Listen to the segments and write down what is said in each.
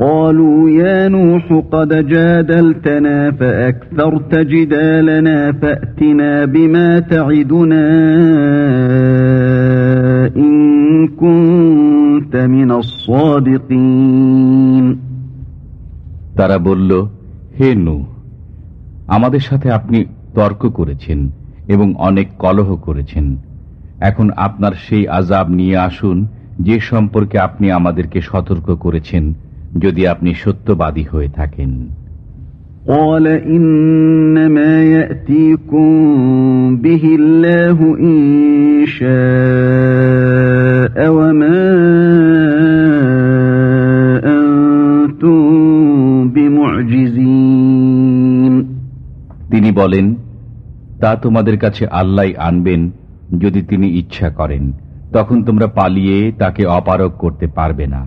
قالوا يا نوح قد جادلتنا فأكثرت جدالنا فأتنا بما تعدنا إن كنت من الصادقين তারা বলল হে নু আমাদের সাথে আপনি তর্ক করেছেন এবং অনেক কলহ করেছেন এখন আপনার সেই আজাব নিয়ে আসুন যে সম্পর্কে আপনি আমাদেরকে সতর্ক করেছেন যদি আপনি সত্যবাদী হয়ে থাকেন قال إنما يأتيكم به الله إن شاء وما أنتم بمعجزين তিনি বলেন তা তোমাদের কাছে আল্লাহ আনবেন যদি তিনি ইচ্ছা করেন তখন তোমরা পালিয়ে তাকে অপারক করতে পারবে না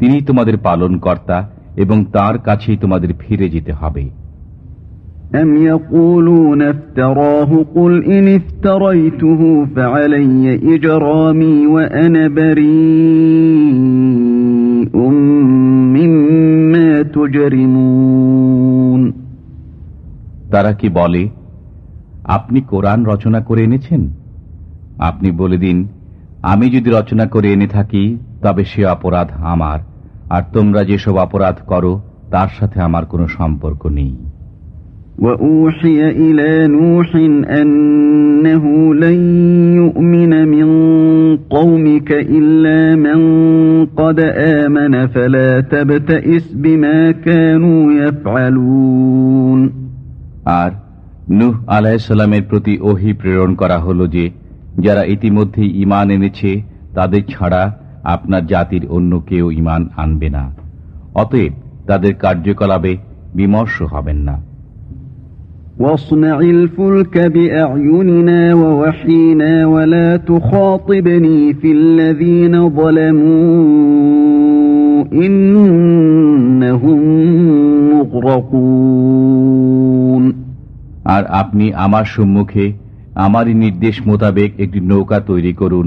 তিনি তোমাদের পালন কর্তা এবং তার কাছেই তোমাদের ফিরে যেতে হবে أم يقولون افتراه قل إن افتريته فعلي إجرامي وأنا بريء مما تجرمون তারা কি বলে আপনি কোরআন রচনা করে এনেছেন আপনি বলে দিন আমি যদি রচনা করে এনে থাকি তবে সে অপরাধ আমার আর তোমরা যেসব অপরাধ করো তার সাথে আমার কোনো সম্পর্ক নেই وأوحي إلى نوح أنه لن يؤمن من قومك إلا من قد آمن فلا تبتئس بما كانوا يفعلون আর নুহ আলাহিসাল্লামের প্রতি ওহি প্রেরণ করা হলো যে যারা ইতিমধ্যেই ইমান এনেছে তাদের ছাড়া আপনার জাতির অন্য কেউ ইমান আনবে না অতএব তাদের কার্যকলাপে বিমর্ষ হবেন না واصنع الفلك بأعيننا ووحينا ولا تخاطبني في الذين ظلموا إنهم مغرقون আর আপনি আমার সম্মুখে আমারই নির্দেশ মোতাবেক একটি নৌকা তৈরি করুন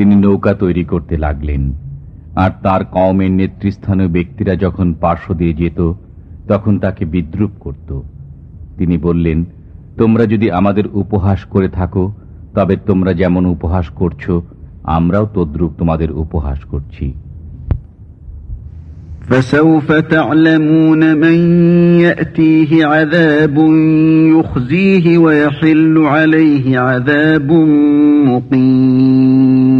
তিনি নৌকা তৈরি করতে লাগলেন আর তার কওমের নেতৃস্থানীয় ব্যক্তিরা যখন পার্শ্ব দিয়ে যেত তখন তাকে বিদ্রুপ করত তিনি বললেন তোমরা যদি আমাদের উপহাস করে থাকো তবে তোমরা যেমন উপহাস করছো আমরাও তদ্রুপ তোমাদের উপহাস করছি فسوف تعلمون من يأتيه عذاب يخزيه ويحل عليه عذاب مقيم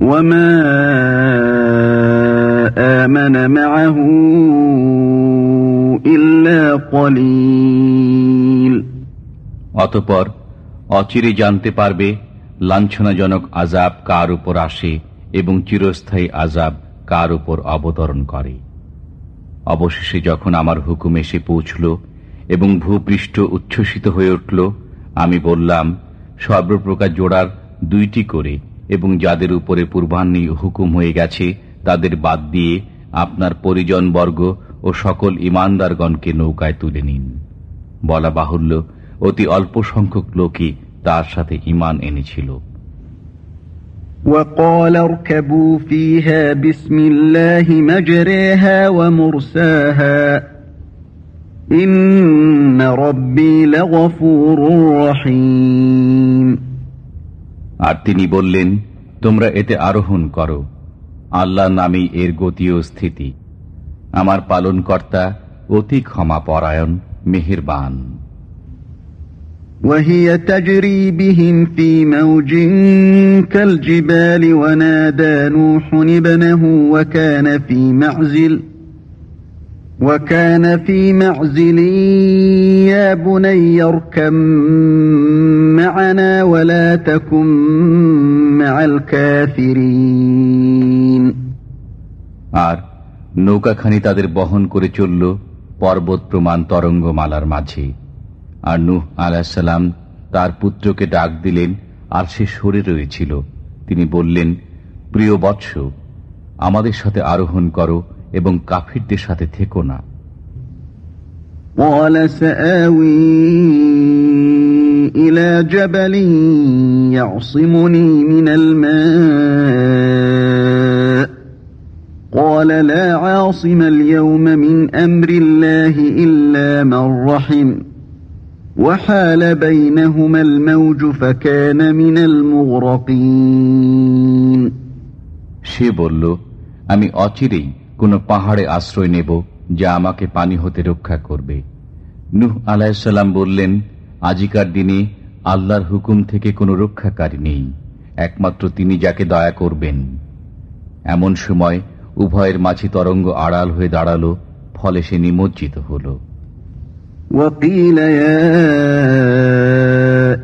وما آمن معه إلا قليل অতপর অচিরে জানতে পারবে লাঞ্ছনাজনক আজাব কার উপর আসে এবং চিরস্থায়ী আজাব কার উপর অবতরণ করে অবশেষে যখন আমার হুকুম এসে পৌঁছল এবং ভূপৃষ্ঠ উচ্ছ্বসিত হয়ে উঠল আমি বললাম সর্বপ্রকার জোড়ার দুইটি করে এবং যাদের উপরে পূর্বাহ্নী হুকুম হয়ে গেছে তাদের বাদ দিয়ে আপনার পরিজনবর্গ ও সকল ইমানদারগণকে নৌকায় তুলে নিন বলা বাহুল্য অতি অল্প সংখ্যক লোকই তার সাথে ইমান এনেছিল وقال اركبوا فيها بسم الله مجريها ومرساها إن ربي لغفور رحيم আর তিনি বললেন তোমরা এতে আরোহণ করো আল্লাহ নামেই এর গতি ও স্থিতি আমার পালনকর্তা অতি ক্ষমা পরায়ণ মেহেরবান وهي تجري بهم في موج كالجبال ونادى نوح ابنه وكان في معزل وكان في معزل يا بني اركب معنا ولا تكن مع الكافرين আর নৌকাখানি তাদের বহন করে চলল পর্বত প্রমাণ তরঙ্গমালার মাঝে আর নুহ আলাহাল্লাম তার পুত্রকে ডাক দিলেন আর সে সরে রয়েছিল তিনি বললেন প্রিয় বৎস আমাদের সাথে আরোহণ করো এবং কাফিরদের সাথে থেকো না قال سآوي إلى جبل يعصمني من الماء قال لا عاصم اليوم من أمر الله إلا من رحم وحال بينهما الموج فكان من المغرقين সে বলল আমি অচিরেই কোন পাহাড়ে আশ্রয় নেব যা আমাকে পানি হতে রক্ষা করবে নুহ আলাহিসাল্লাম বললেন আজিকার দিনে আল্লাহর হুকুম থেকে কোনো রক্ষাকারী নেই একমাত্র তিনি যাকে দয়া করবেন এমন সময় উভয়ের মাঝে তরঙ্গ আড়াল হয়ে দাঁড়ালো ফলে সে নিমজ্জিত হল وقيل يا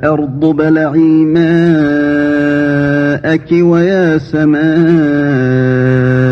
أرض بلعي ماءك ويا سماء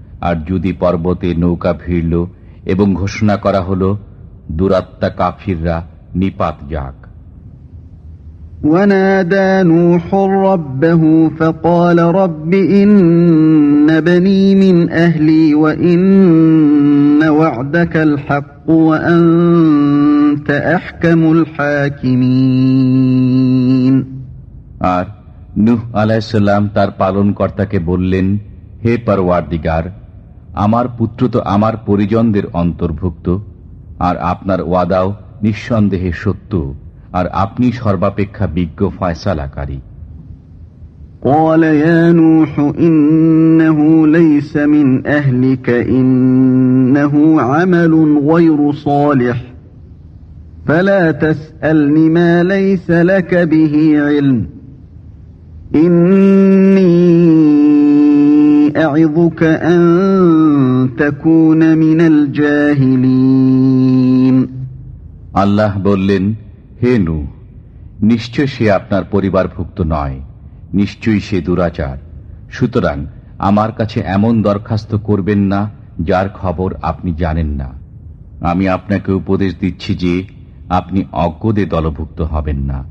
আর যদি পর্বতে নৌকা ভিড়ল এবং ঘোষণা করা হলো দুরাত্মা কাফিররা নিপাত যাক ونادى نوح ربه فقال رب إن بني من أهلي وإن وعدك الحق وأنت أحكم الحاكمين আর নুহ আলাইসাল্লাম তার পালনকর্তাকে বললেন হে পরওয়ারদিগার আমার পুত্র তো আমার পরিজনদের অন্তর্ভুক্ত আর আপনার ওয়াদাও নিঃসন্দেহে সত্য আর আপনি সর্বাপেক্ষা বিজ্ঞ ফয়সালাকারী قال يا نوح إنه ليس من أهلك إنه عمل غير صالح فلا تسألن ما ليس لك به علم إني আল্লাহ বললেন, হে নু নিশ্চয় সে আপনার পরিবারভুক্ত নয়, নিশ্চয়ই সে দুরাচার। সুতরাং আমার কাছে এমন দরখাস্ত করবেন না, যার খবর আপনি জানেন না। আমি আপনাকে উপদেশ দিচ্ছি যে, আপনি অজ্ঞদে দলভুক্ত হবেন না।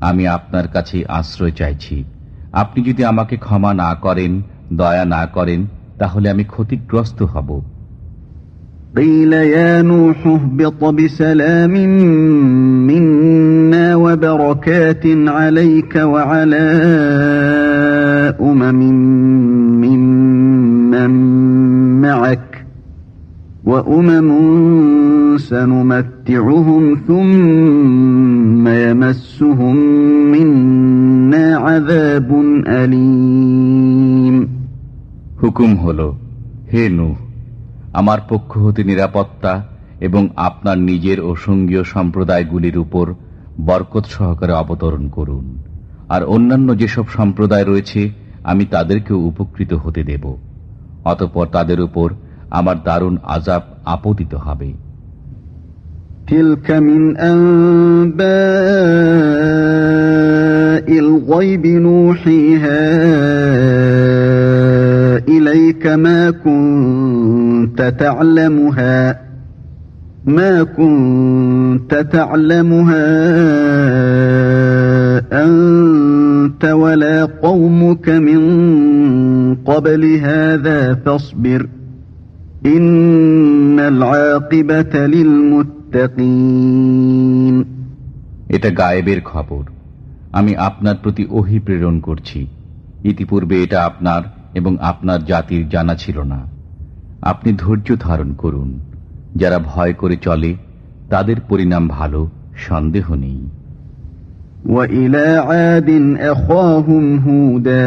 আমি আপনার কাছে আশ্রয় চাইছি আপনি যদি আমাকে ক্ষমা না করেন দয়া না করেন তাহলে আমি ক্ষতিগ্রস্ত হব قيل يا نوح اهبط بسلام منا وبركات عليك وعلى أمم وأمم سنمتعهم ثم يمسهم منا عذاب أليم হুকুম হল হে নূহ আমার পক্ষ হতে নিরাপত্তা এবং আপনার নিজের ও সঙ্গীয় সম্প্রদায়গুলির উপর বরকত সহকারে অবতরণ করুন আর অন্যান্য যেসব সম্প্রদায় রয়েছে আমি তাদেরকেও উপকৃত হতে দেব অতপর তাদের উপর আমার দারুণ আজাব আপতিত হবে تلك من أنباء الغيب نوحيها إليك ما كنت تعلمها ما كنت تعلمها أنت ولا قومك من قبل هذا فاصبر إن العاقبة للمتقين এটা গায়েবের খবর আমি আপনার প্রতি ওহি প্রেরণ করছি ইতিপূর্বে এটা আপনার এবং আপনার জাতির জানা ছিল না আপনি ধৈর্য ধারণ করুন যারা ভয় করে চলে তাদের পরিণাম ভালো সন্দেহ নেই وإلى عاد أخاهم هودا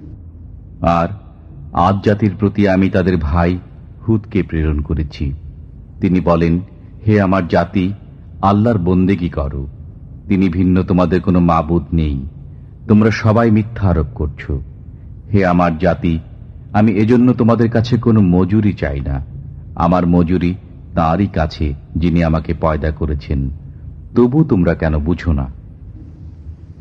আর আজ জাতির প্রতি আমি তাদের ভাই হুদকে প্রেরণ করেছি। তিনি বলেন, হে আমার জাতি, আল্লাহর বন্দেগি করো? তিনি ভিন্ন তোমাদের কোনো মাবুদ নেই। তোমরা সবাই মিথ্যা আরোপ করছ। হে আমার জাতি, আমি এজন্য তোমাদের কাছে কোনো মজুরি চাই না। আমার মজুরি তাঁরই কাছে যিনি আমাকে পয়দা করেছেন। তবু তোমরা কেন বুঝো না?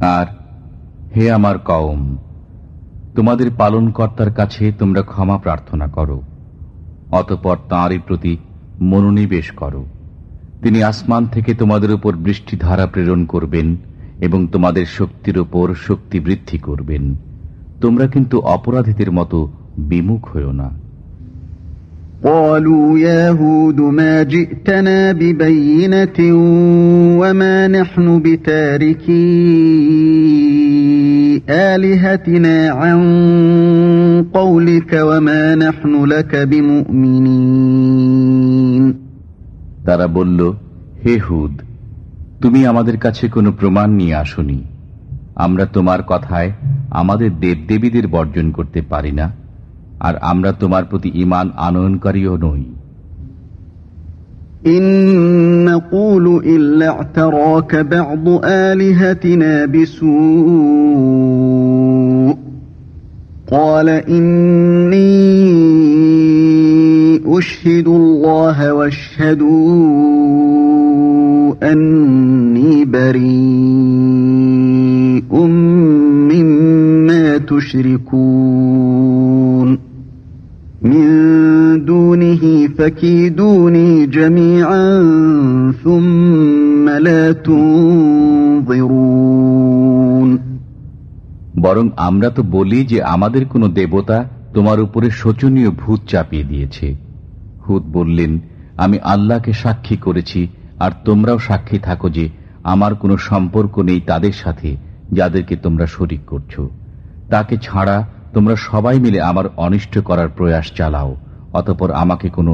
আর হে আমার কওম, তোমাদের পালনকর্তার কাছে তোমরা ক্ষমা প্রার্থনা করো, অতপর তাঁরই প্রতি মনোনিবেশ করো। তিনি আসমান থেকে তোমাদের উপর বৃষ্টিধারা প্রেরণ করবেন এবং তোমাদের শক্তির উপর শক্তি বৃদ্ধি করবেন। তোমরা কিন্তু অপরাধীদের মতো বিমুখ হও না। قالوا يا هود ما جئتنا ببينة وما نحن بتاركي آلهتنا عن قولك وما نحن لك بمؤمنين তারা বলল হে হুদ তুমি আমাদের কাছে কোনো প্রমাণ নিয়ে আসনি আমরা তোমার কথায় আমাদের দেবদেবীদের বর্জন করতে পারি না আর আমরা তোমার প্রতি ইমান আনয়নকারীও নই إن نقول إلا اعتراك بعض آلهتنا بسوء قال إني أشهد الله واشهدوا أني بريء مما تشركون فكيدوني جميعا ثم لا تنظرون বরং আমরা তো বলি যে আমাদের কোনো দেবতা তোমার উপরে শোচনীয় ভূত চাপিয়ে দিয়েছে হুদ বললেন আমি আল্লাহকে সাক্ষী করেছি আর তোমরাও সাক্ষী থাকো যে আমার কোনো সম্পর্ক নেই তাদের সাথে যাদেরকে তোমরা শরিক করছো তাকে ছাড়া তোমরা সবাই মিলে আমার অনিষ্ট করার প্রয়াস চালাও অতপর আমাকে কোনো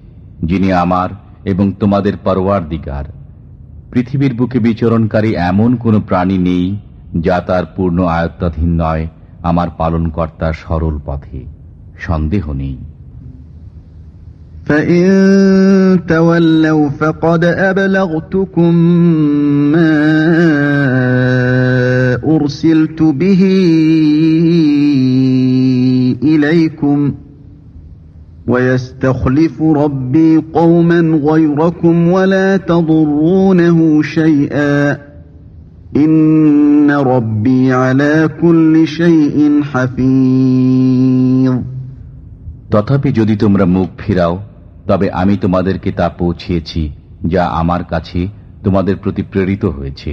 যিনি আমার এবং তোমাদের পরওয়ার দিগার পৃথিবীর বুকে বিচরণকারী এমন কোন প্রাণী নেই যা তার পূর্ণ আয়ত্তাধীন নয় আমার পালনকর্তার সরল পথে সন্দেহ নেই فإن تولوا فقد أبلغتكم ما أرسلت به إليكم ويستخلف ربي قوما غيركم ولا تضرونه شيئا إن ربي على كل شيء حفيظ তথাপি যদি তোমরা মুখ ফিরাও তবে আমি তোমাদেরকে তা পৌঁছিয়েছি যা আমার কাছে তোমাদের প্রতি প্রেরিত হয়েছে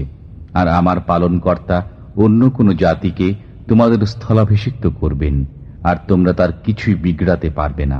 আর আমার পালনকর্তা অন্য কোনো জাতিকে তোমাদের স্থলাভিষিক্ত করবেন আর তোমরা তার কিছুই বিগড়াতে পারবে না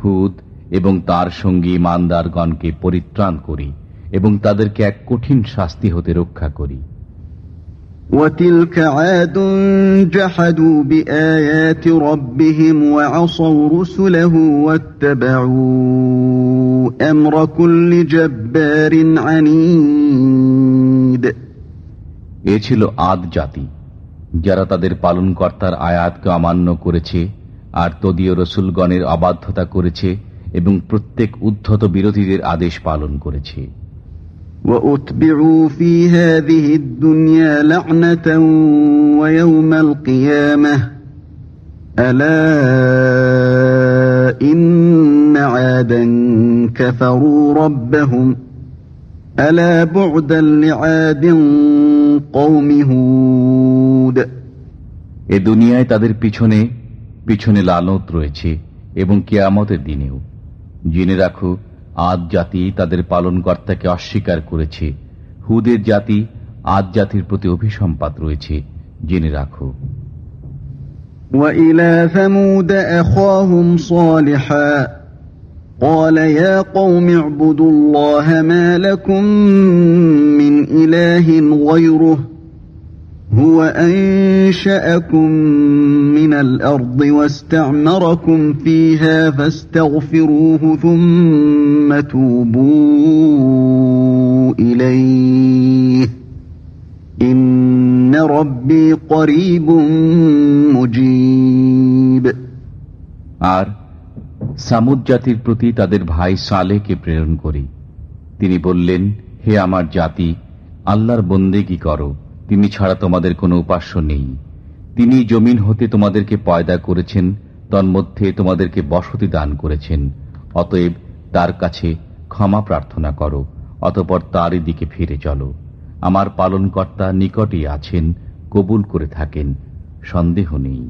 হুদ এবং তার সঙ্গী মান্দারগণকে পরিত্রাণ করি এবং তাদেরকে এক কঠিন শাস্তি হতে রক্ষা করি وتلك عاد جحدوا بآيات ربهم وعصوا رسله واتبعوا أمر كل جبار عنيد এ ছিল আদ জাতি যারা তাদের পালনকর্তার আয়াতকে অমান্য করেছে আর তদীয় রসুলগণের অবাধ্যতা করেছে এবং প্রত্যেক উদ্ধত বিরোধীদের আদেশ পালন করেছে। এ দুনিয়ায় তাদের পিছনে পিছনে লালত রয়েছে এবং কেয়ামতের দিনেও জেনে রাখো আদ জাতি তাদের পালনকর্তাকে অস্বীকার করেছে হুদের জাতি আদ জাতির প্রতি অভিসম্পাত রয়েছে জেনে রাখো وإلى ثمود أخاهم صالحا قال يا قوم اعبدوا الله ما لكم من إله غيره هو أنشأكم من الأرض واستعمركم فيها فاستغفروه ثم توبوا إليه إن ربي قريب مجيب আর সামুদ জাতির প্রতি তাদের ভাই সালেহকে প্রেরণ করি তিনি বললেন হে আমার জাতি আল্লাহর বন্দেগি করো তিনি ছাড়া তোমাদের কোনো উপাস্য নেই। তিনি জমিন হতে তোমাদেরকে পয়দা করেছেন, তন্মধ্যে তোমাদেরকে বসতি দান করেছেন। অতএব তার কাছে ক্ষমা প্রার্থনা করো, অতপর তারই দিকে ফিরে চলো। আমার পালনকর্তা নিকটেই আছেন, কবুল করে থাকেন, সন্দেহ নেই।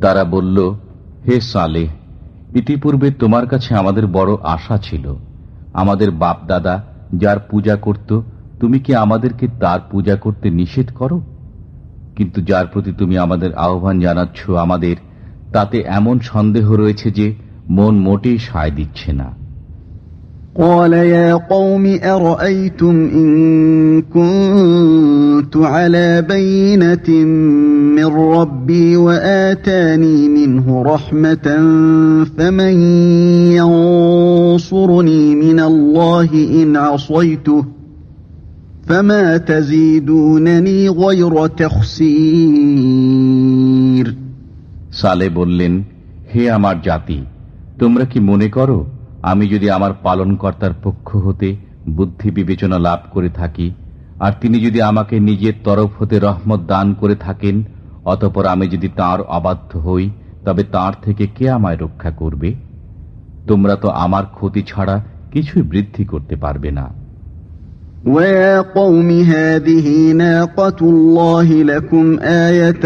তারা বলল, হে সালেহ, ইতিপূর্বে তোমার কাছে আমাদের বড় আশা ছিল। আমাদের বাপ দাদা যার পূজা করত, তুমি কি আমাদেরকে তার পূজা করতে নিষেধ করো? কিন্তু যার প্রতি তুমি আমাদের আহ্বান জানাচ্ছ আমাদের, তাতে এমন সন্দেহ রয়েছে যে মন মোটেই সায় দিচ্ছে না। قال يا قوم أرأيتم إن كنت على بينة من ربي وآتاني منه رحمة فمن ينصرني من الله إن عصيته فما تزيدونني غير تخسير সালে বললেন হে আমার জাতি তোমরা কি মনে করো আমি যদি আমার পালনকর্তার পক্ষ হতে বুদ্ধি বিবেচনা লাভ করে থাকি আর তিনি যদি আমাকে নিজের তরফ হতে রহমত দান করে থাকেন অতপর আমি যদি তার অবাধ্য হই তবে তার থেকে কে আমায় রক্ষা করবে তোমরা তো আমার ক্ষতি ছাড়া কিছুই বৃদ্ধি করতে পারবে না ويا قوم هذه ناقة الله لكم آية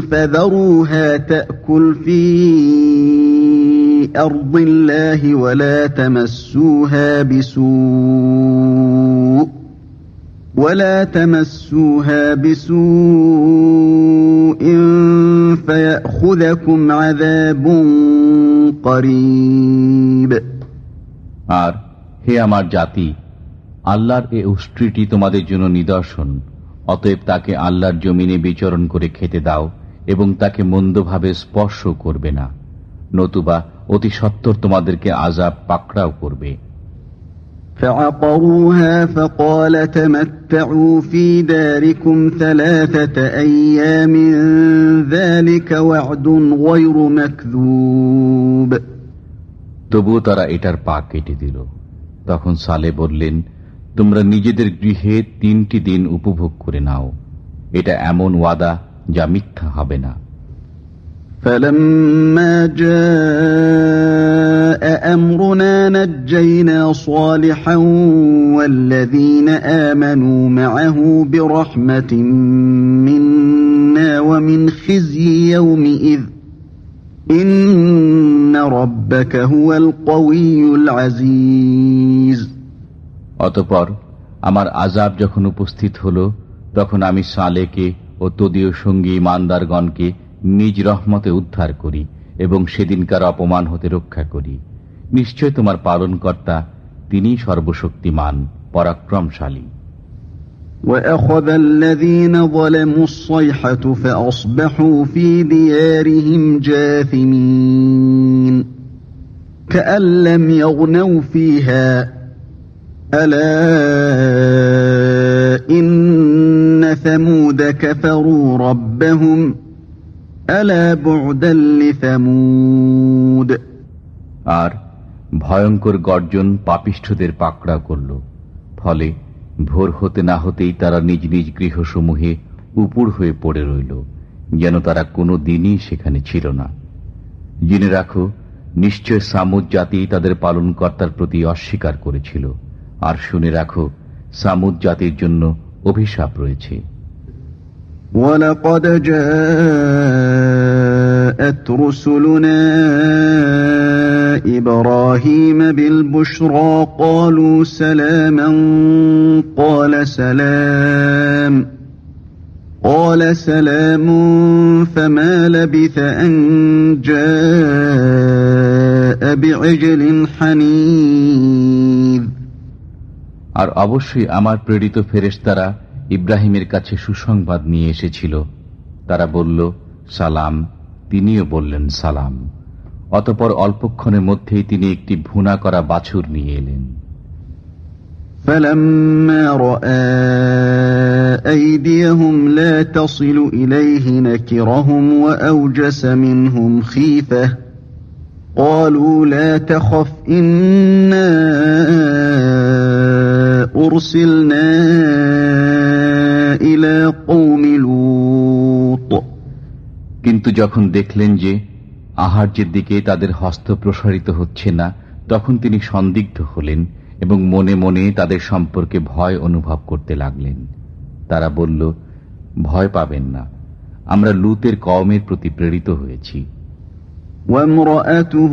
فذروها تأكل في أرض الله ولا تمسوها بسوء ولا تمسوها بسوء فيأخذكم عذاب قريب আর হে আমার জাতি আল্লাহর এ উষ্ট্রিটি তোমাদের জন্য নিদর্শন অতএব তাকে আল্লাহর জমিনে বিচরণ করে খেতে দাও এবং তাকে মন্দভাবে স্পর্শ করবে না নতুবা অতি সত্তর তোমাদেরকে আজাব পাকড়াও করবে فعقروها فقال تمتعوا في داركم ثلاثة أيام ذلك وعد غير مكذوب তবুও তারা এটার পা কেটে দিল তখন সালে বললেন তোমরা নিজেদের গৃহে তিনটি দিন উপভোগ করে নাও এটা এমন ওয়াদা যা মিথ্যা হবে না فلما جاء أمرنا نجينا صالحا والذين آمنوا معه برحمة منا ومن خزي يومئذ إن ربك هو القوي العزيز অতপর আমার আজাব যখন উপস্থিত হল তখন আমি সালেকে ও তদীয় সঙ্গী ইমানদারগণকে নিজ রহমতে উদ্ধার করি এবং সেদিনকার অপমান হতে রক্ষা করি নিশ্চয় তোমার পালনকর্তা তিনি সর্বশক্তিমান পরাক্রমশালী وأخذ الذين ظلموا الصيحة فأصبحوا في ديارهم جاثمين كأن لم يغنوا فيها ألا إن ثمود كفروا ربهم ألا بعدا لثمود আর ভয়ঙ্কর গর্জন পাপিষ্ঠদের পাকড়া করল। ফলে ভোর হতে না হতেই তারা নিজ নিজ গৃহসমূহে উপুর হয়ে পড়ে রইল, যেন তারা কোনো দিনই সেখানে ছিল না। জেনে রাখো, নিশ্চয় সামুদ জাতি তাদের পালনকর্তার প্রতি অস্বীকার করেছিল। আর শুনে রাখো, সামুদ জাতির জন্য অভিশাপ রয়েছে। ولقد جاءت رسلنا إبراهيم بالبشرى قالوا سلاما قال سلام قال سلام فما لبث أن جاء بعجل حنيذ আর অবশ্যই আমার প্রেরিত ফেরেশতারা ইব্রাহিমের কাছে সুসংবাদ নিয়ে এসেছিল তারা বলল সালাম তিনিও বললেন সালাম অতপর অল্পক্ষণের মধ্যেই তিনি একটি ভুনা করা বাছুর নিয়ে এলেন فلما رأى أيديهم لا تصل إليه نكرهم وأوجس منهم خيفة قالوا لا تخف إنا أرسلنا إلى قوم لوط কিন্তু যখন দেখলেন যে আহার্যের দিকে তাদের হস্ত প্রসারিত হচ্ছে না তখন তিনি সন্দিগ্ধ হলেন এবং মনে মনে তাদের সম্পর্কে ভয় অনুভব করতে লাগলেন তারা বলল ভয় পাবেন না আমরা লুতের কওমের প্রতি প্রেরিত হয়েছি وامرأته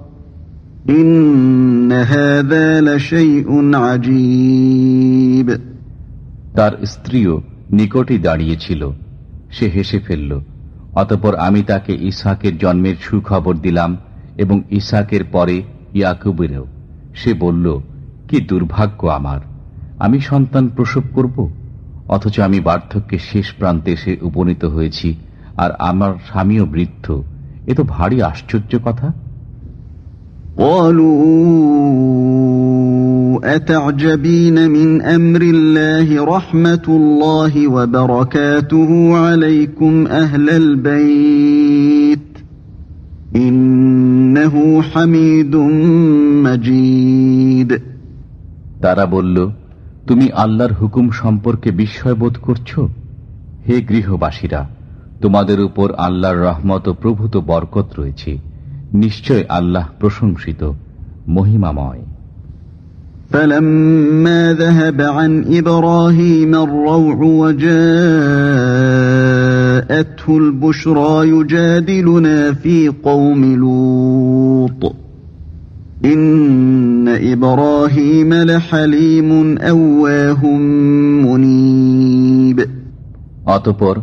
তার স্ত্রীও নিকটে দাঁড়িয়েছিল। সে হেসে ফেলল, অতপর আমি তাকে ইসাকের জন্মের সুখবর দিলাম এবং ইসাকের পরে ইয়াকুবেরও। সে বলল, কি দুর্ভাগ্য আমার, আমি সন্তান প্রসব করব? অথচ আমি বার্ধক্যে শেষ প্রান্তে এসে উপনীত হয়েছি, আর আমার স্বামীও বৃদ্ধ। এ তো ভারী আশ্চর্য কথা। قالوا أتعجبين من أمر الله رحمة الله وبركاته عليكم أهل البيت إنه حميد مجيد তারা বলল তুমি আল্লাহর হুকুম সম্পর্কে বিস্ময়বোধ করছ হে গৃহবাসীরা তোমাদের উপর আল্লাহর রহমত ও প্রভূত বরকত রয়েছে নিশ্চয় আল্লাহ প্রশংসিত মহিমাময় فلما ذهب عن إبراهيم الروع وجاءته البشرى يجادلنا في قوم لوط إن إبراهيم لحليم أواه منيب অতপর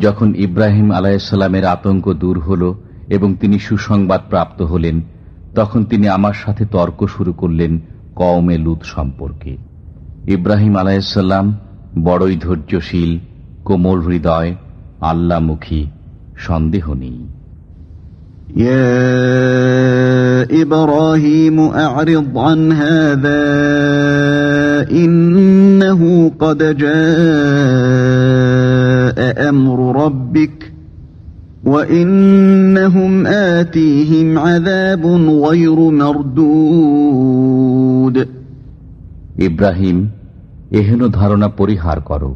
যখন ইব্রাহিম আলাইসাল্লামের আতঙ্ক দূর হল এবং তিনি সুসংবাদ প্রাপ্ত হলেন তখন তিনি আমার সাথে তর্ক শুরু করলেন কওমে লুত সম্পর্কে ইব্রাহিম আলাইসাল্লাম বড়ই ধৈর্যশীল কোমল হৃদয় আল্লামুখী সন্দেহ নেই يا إبراهيم أعرض عن هذا إنه قد جاء أمر ربك ইব্রাহিম এহেন ধারণা পরিহার করো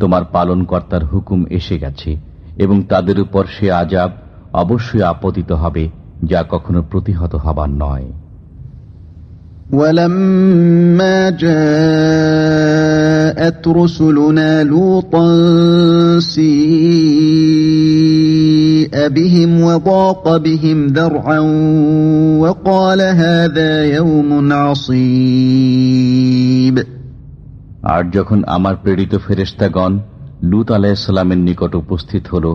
তোমার পালনকর্তার হুকুম এসে গেছে এবং তাদের উপর সে আজাব অবশ্যই আপতিত হবে যা কখনো প্রতিহত হবার নয় ولما جاءت رسلنا لوطا سيء بهم وضاق بهم ذرعا وقال هذا يوم عصيب আর যখন আমার প্রেরিত ফেরেস্তাগণ লুত আলাহিসাল্লামের নিকট উপস্থিত হল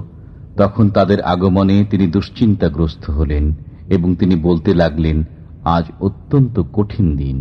তখন তাদের আগমনে তিনি দুশ্চিন্তাগ্রস্ত হলেন এবং তিনি বলতে লাগলেন আজ অত্যন্ত কঠিন দিন